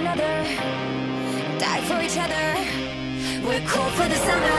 another, die for each other. We're cool for the summer.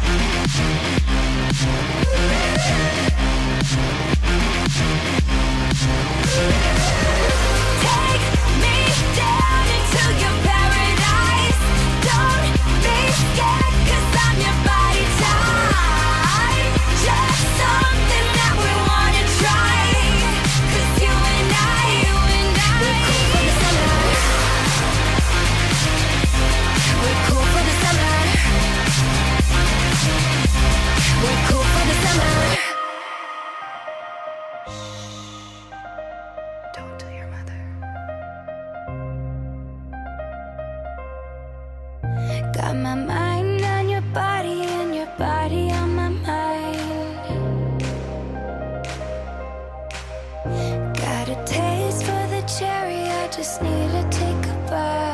Got my mind on your body and your body on my mind. Got a taste for the cherry, I just need to take a bite.